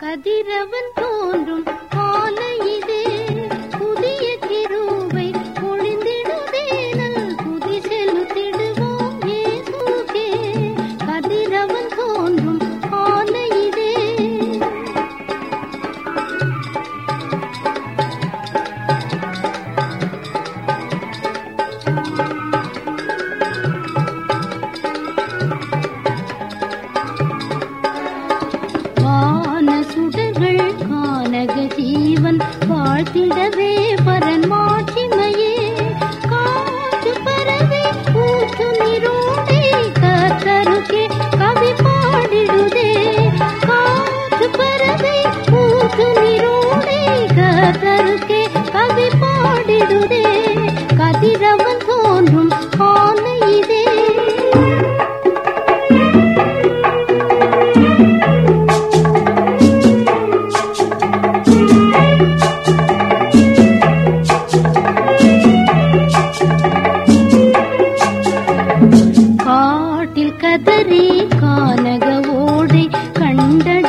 கதிரவன் தோன்றும் காலை ஜீவன் வாழ்த்திடவே பரன் மாட்சிமையே. காற்று பரவி பூத்து நிறுவே கத்தருகே கவி பாடிடுதே. காற்று பரவி பூத்து நிறுவே கத்தருகே கவி பாடிடுதே. கதிரவன் காட்டில் கதறி கானக ஓடை கண்ட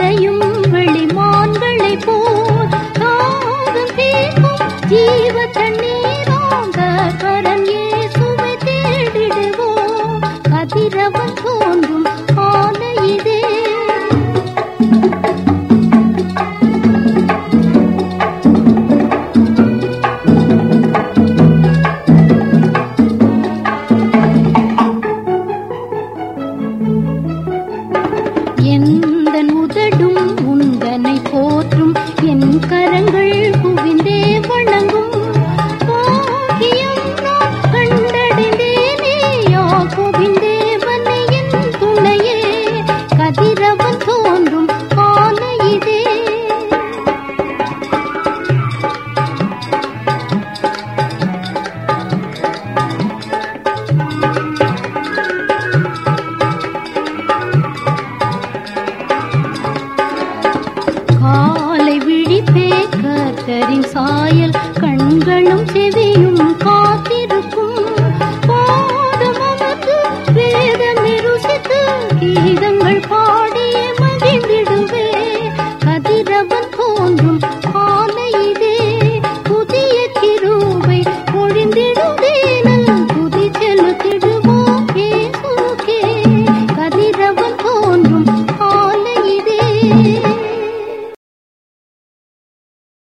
கண்களின் சாயல் கண்களும் செவியும் காத்திருக்கும். பாதம் அமர்ந்து வேதம் ருசித்து கீதங்கள் பாடிய மகிழ்ந்திடுவே. கதிரவன் தோன்றும் ஆலையிலே புதிய கிருவை பொழிந்திடுவே நல் புதி செலுத்திடுவோம் கதிரவன் தோன்றும்